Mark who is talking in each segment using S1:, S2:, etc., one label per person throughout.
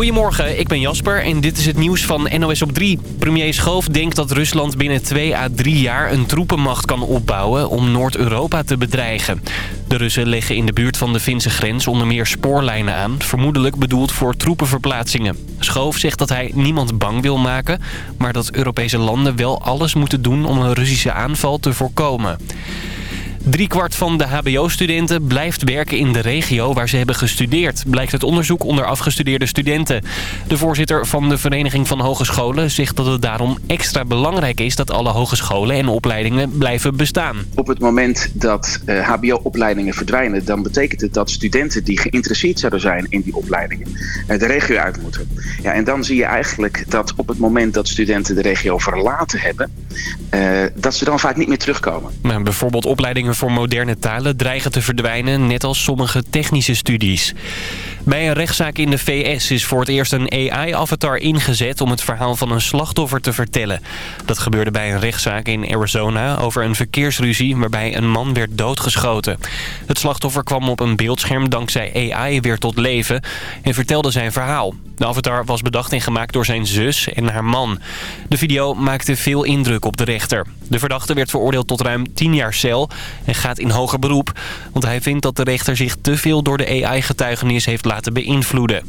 S1: Goedemorgen, ik ben Jasper en dit is het nieuws van NOS op 3. Premier Schoof denkt dat Rusland binnen 2 à 3 jaar een troepenmacht kan opbouwen om Noord-Europa te bedreigen. De Russen leggen in de buurt van de Finse grens onder meer spoorlijnen aan, vermoedelijk bedoeld voor troepenverplaatsingen. Schoof zegt dat hij niemand bang wil maken, maar dat Europese landen wel alles moeten doen om een Russische aanval te voorkomen. Driekwart van de hbo-studenten blijft werken in de regio waar ze hebben gestudeerd. Blijkt het onderzoek onder afgestudeerde studenten. De voorzitter van de Vereniging van Hogescholen zegt dat het daarom extra belangrijk is... dat alle hogescholen en opleidingen blijven bestaan.
S2: Op het moment dat uh, hbo-opleidingen verdwijnen... dan betekent het dat studenten die geïnteresseerd zouden zijn in die opleidingen... Uh, de regio uit moeten. Ja, en dan zie je eigenlijk dat op het moment dat studenten de regio verlaten hebben... Uh, dat ze dan vaak niet meer terugkomen.
S1: Maar bijvoorbeeld opleidingen voor moderne talen dreigen te verdwijnen, net als sommige technische studies. Bij een rechtszaak in de VS is voor het eerst een AI-avatar ingezet om het verhaal van een slachtoffer te vertellen. Dat gebeurde bij een rechtszaak in Arizona over een verkeersruzie waarbij een man werd doodgeschoten. Het slachtoffer kwam op een beeldscherm dankzij AI weer tot leven en vertelde zijn verhaal. De avatar was bedacht en gemaakt door zijn zus en haar man. De video maakte veel indruk op de rechter. De verdachte werd veroordeeld tot ruim 10 jaar cel en gaat in hoger beroep. Want hij vindt dat de rechter zich te veel door de AI-getuigenis heeft laten beïnvloeden.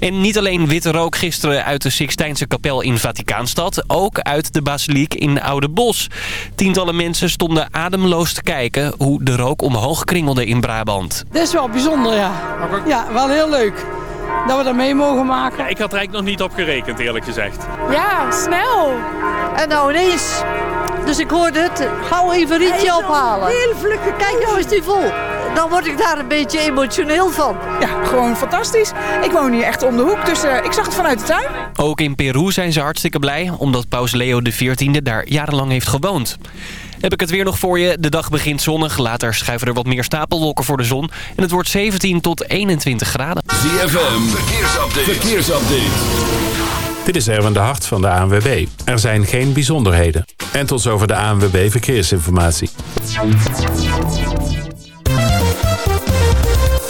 S1: En niet alleen witte rook gisteren uit de Sixtijnse kapel in Vaticaanstad... ook uit de basiliek in Oude Bos. Tientallen mensen stonden ademloos te kijken... hoe de rook omhoog kringelde in Brabant.
S3: Dit is wel bijzonder, ja. Ja, wel heel leuk dat we dat mee mogen maken.
S4: Ja, ik had er eigenlijk nog niet op gerekend, eerlijk gezegd.
S5: Ja, snel. En nou ineens. Dus ik hoorde het. Gauw even een rietje ophalen. Heel vlugge. Kijk nou is die vol. Dan word ik daar een beetje emotioneel van.
S3: Ja, gewoon fantastisch. Ik woon hier echt om de hoek, dus uh, ik zag het vanuit de tuin.
S1: Ook in Peru zijn ze hartstikke blij, omdat paus Leo XIV daar jarenlang heeft gewoond. Heb ik het weer nog voor je. De dag begint zonnig. Later schuiven er wat meer stapelwolken voor de zon. En het wordt 17 tot 21 graden.
S6: ZFM, verkeersupdate. verkeersupdate.
S7: Dit is Erwin de Hart van de ANWB. Er zijn geen bijzonderheden. En tot zover de ANWB Verkeersinformatie.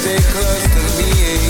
S8: stay close to me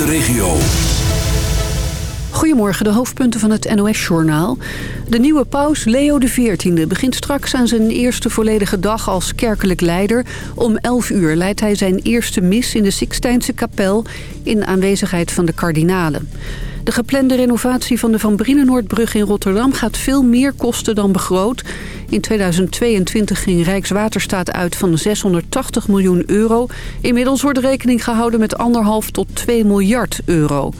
S6: de regio.
S9: Goedemorgen, de hoofdpunten van het NOS-journaal. De nieuwe paus Leo XIV begint straks aan zijn eerste volledige dag als kerkelijk leider. Om 11 uur leidt hij zijn eerste mis in de Sixtijnse kapel... in aanwezigheid van de kardinalen. De geplande renovatie van de Van Brienenoordbrug in Rotterdam... gaat veel meer kosten dan begroot. In 2022 ging Rijkswaterstaat uit van 680 miljoen euro. Inmiddels wordt rekening gehouden met anderhalf tot 2 miljard euro.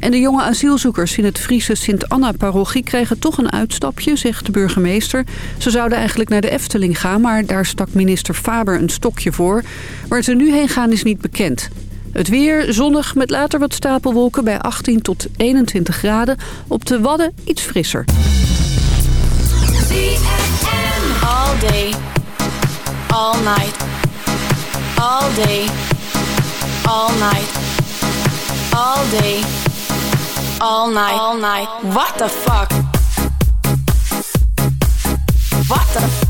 S9: En de jonge asielzoekers in het Friese Sint-Anna-parochie kregen toch een uitstapje, zegt de burgemeester. Ze zouden eigenlijk naar de Efteling gaan, maar daar stak minister Faber een stokje voor. Waar ze nu heen gaan is niet bekend. Het weer zonnig met later wat stapelwolken bij 18 tot 21 graden. Op de Wadden iets frisser.
S10: All day, all night, all day, all night, all day, all night, all night. What the fuck? What the? When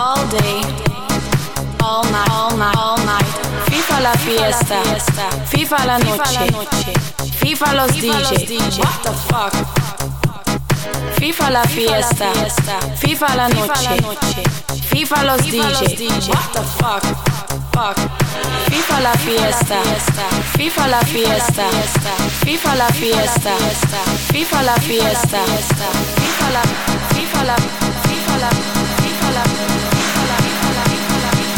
S10: all day, all night, all night, all night. Viva la fiesta, viva la noche, viva los DJ. What the fuck? Viva la fiesta, viva la noche, viva los DJ. What the fuck? Fuck. Viva la fiesta, viva la fiesta, viva la fiesta, viva la fiesta, viva la, viva la, viva la, viva la.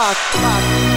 S10: What the fuck?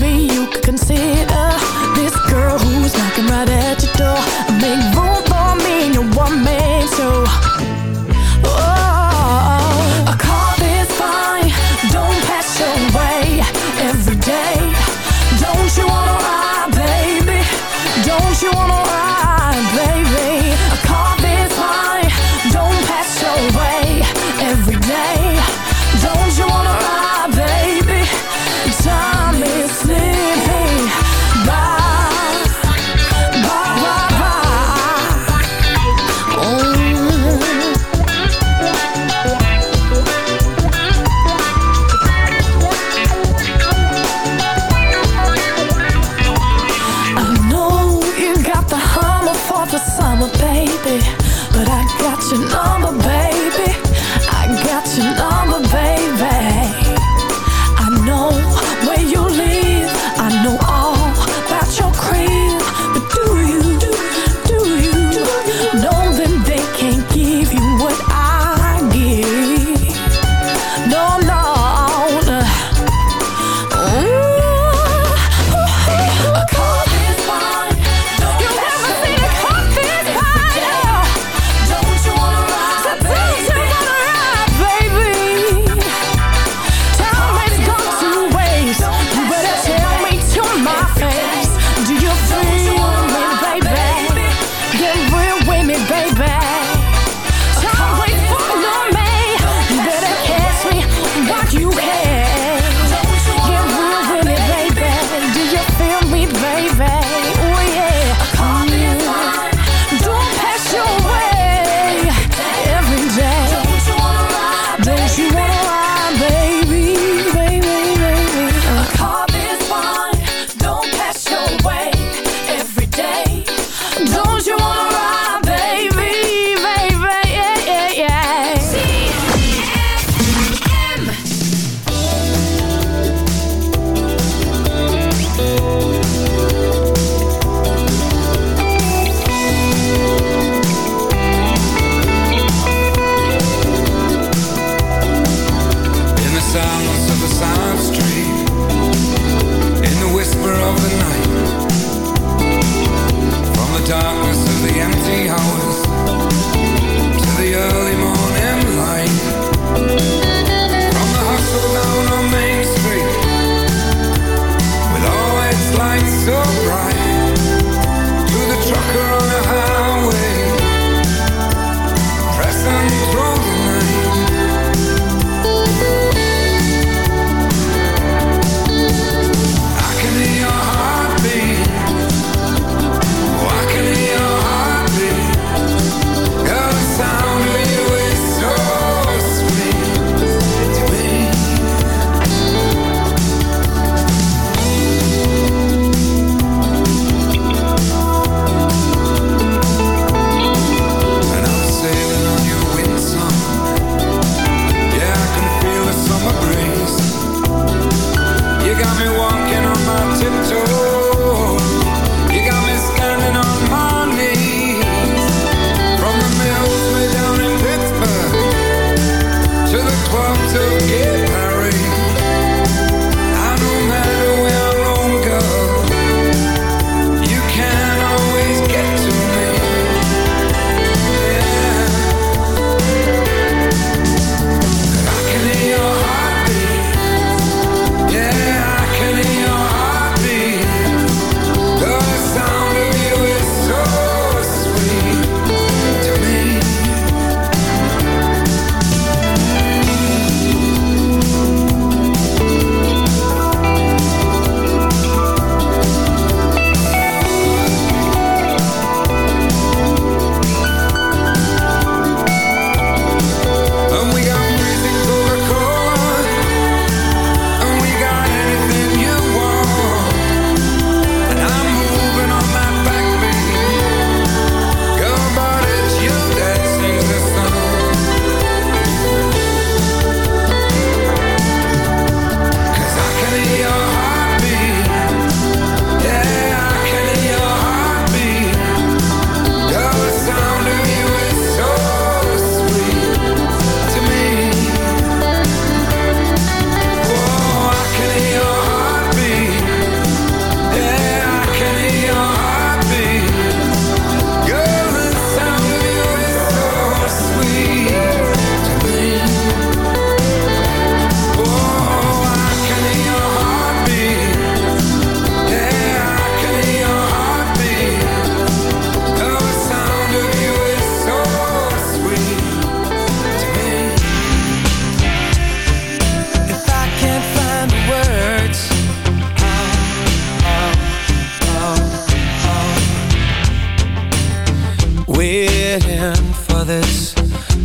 S11: Maybe you could consider this girl who's knocking right at your door.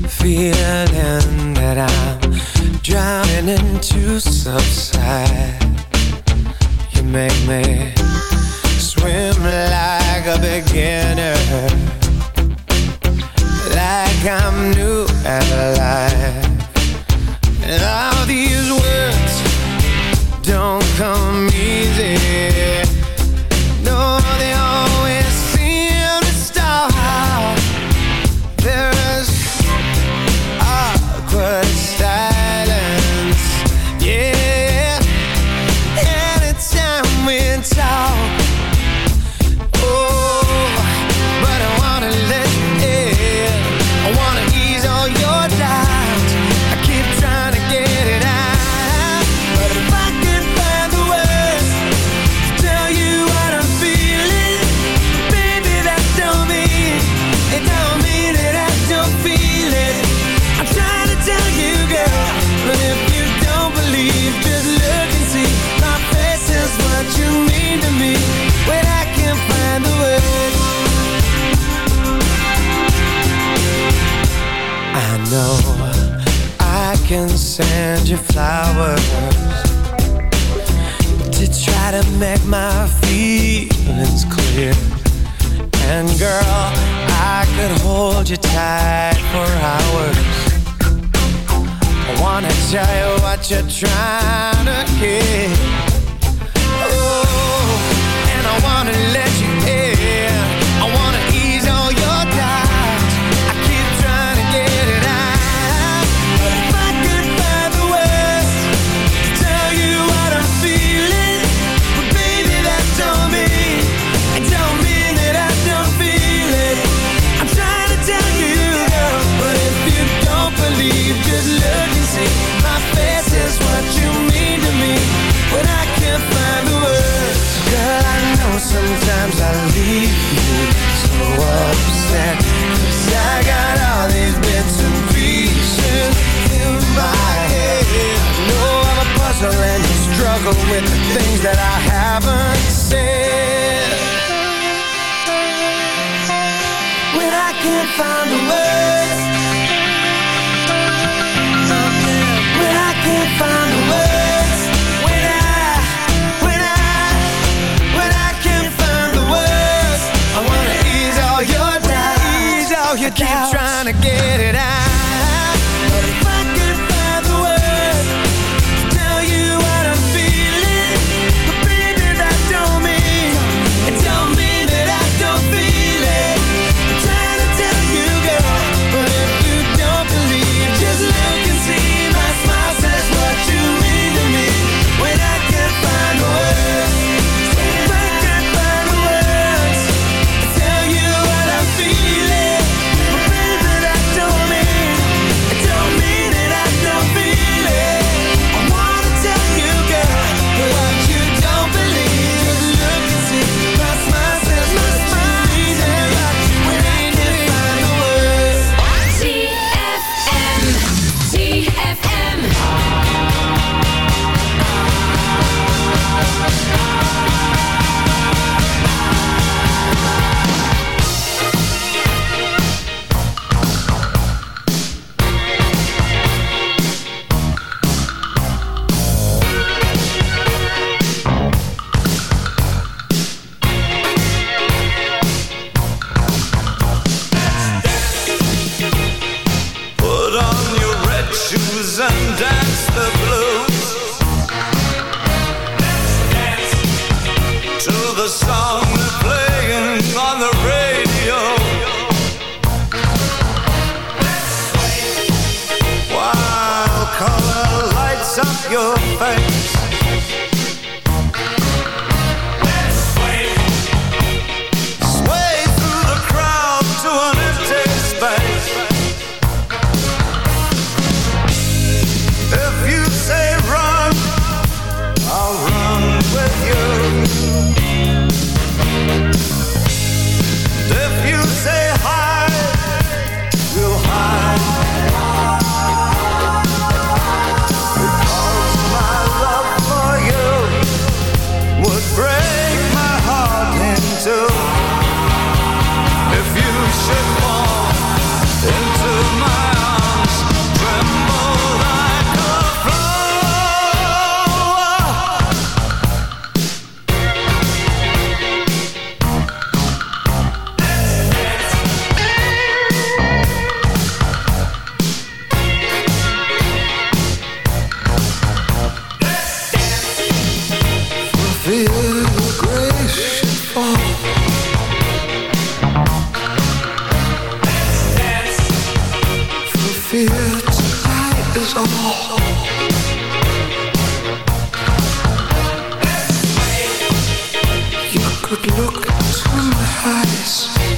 S12: feeling that I'm drowning into subside. You make me swim like a beginner, like I'm new at life. And all these words don't come easy. send you flowers. To try to make my feelings clear. And girl, I could hold you tight for hours. I wanna tell you what you're trying to get. Oh, and I wanna let
S13: eyes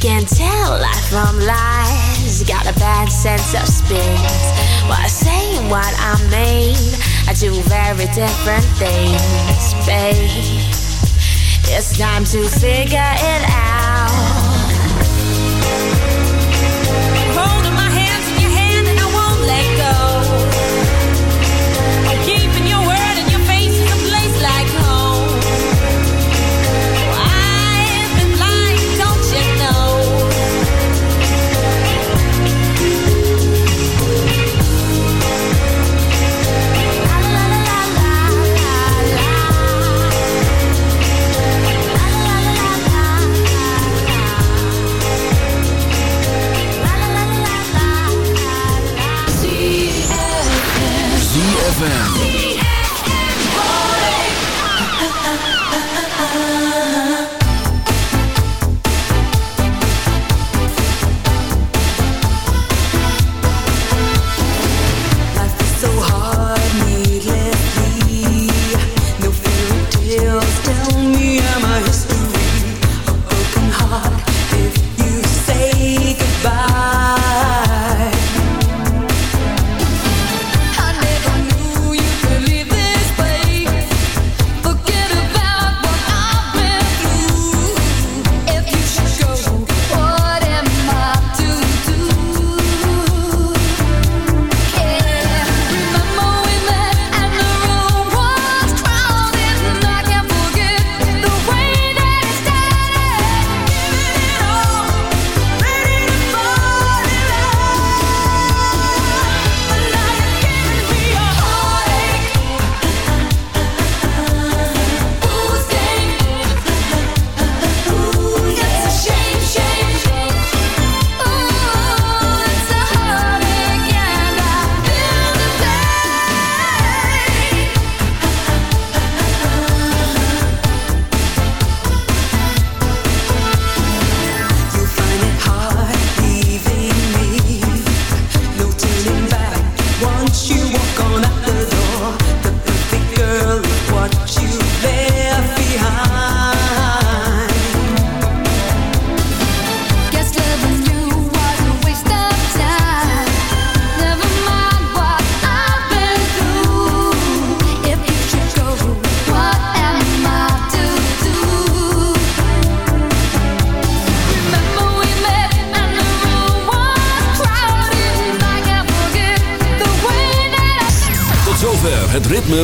S11: Can tell life from lies. Got a bad sense of space. While saying what I mean, I do very different things, babe. It's time to figure it out.